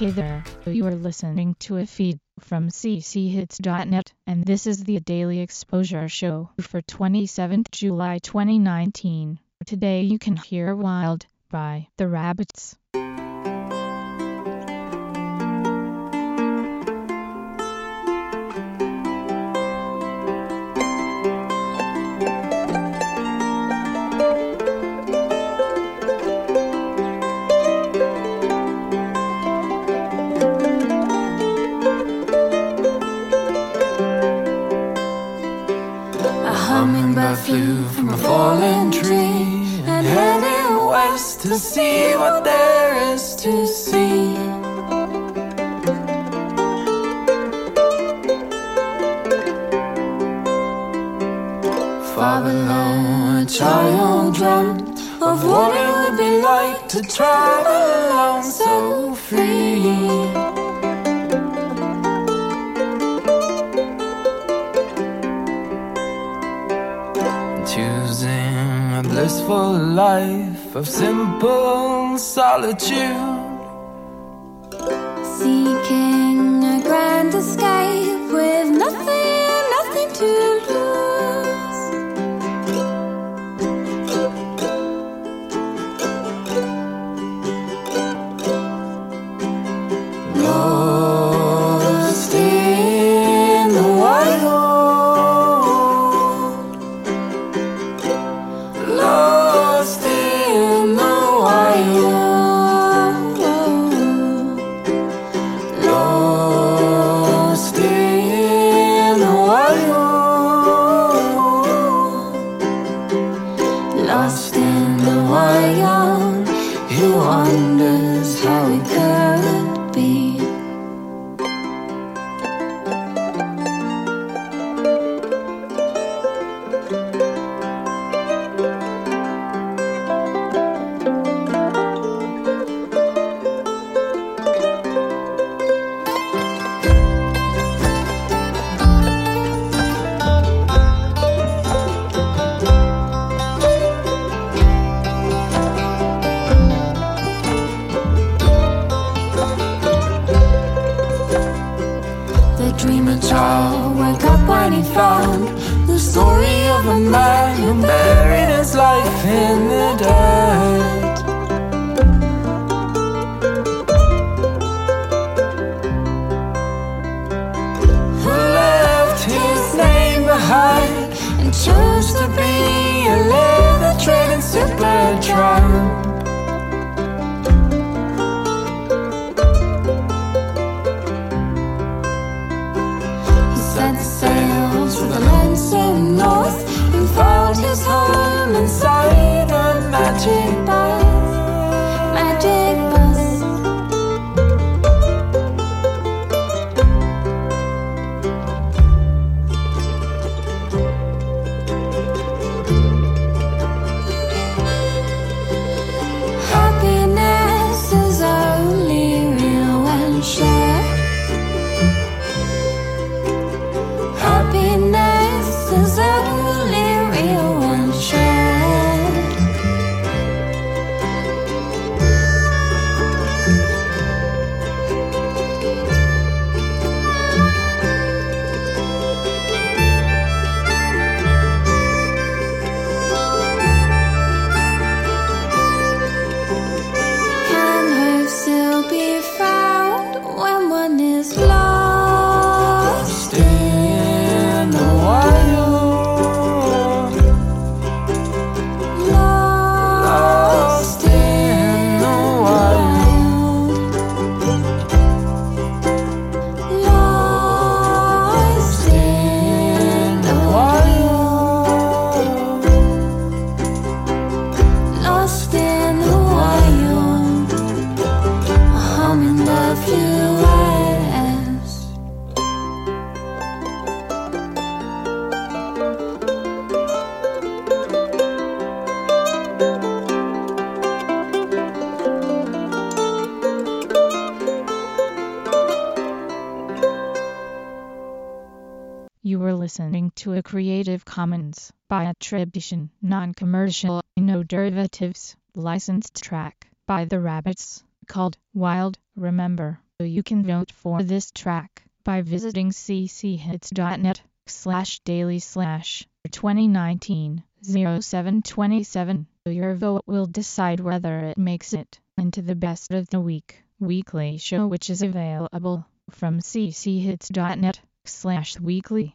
Hey there, you are listening to a feed from cchits.net, and this is the Daily Exposure Show for 27th July 2019. Today you can hear Wild by The Rabbits. West to see what there is to see. Far below, a child dreamt of what it would be like to travel alone so free. Blissful life of simple solitude. Found the story of a man who buried his life in the dirt. Who left his name behind and chose to be a leather trading super listening to a Creative Commons by attribution, non-commercial, no derivatives, licensed track by The Rabbits, called Wild. Remember, You can vote for this track by visiting cchits.net slash daily slash 2019 0727. Your vote will decide whether it makes it into the best of the week weekly show which is available from cchits.net slash weekly.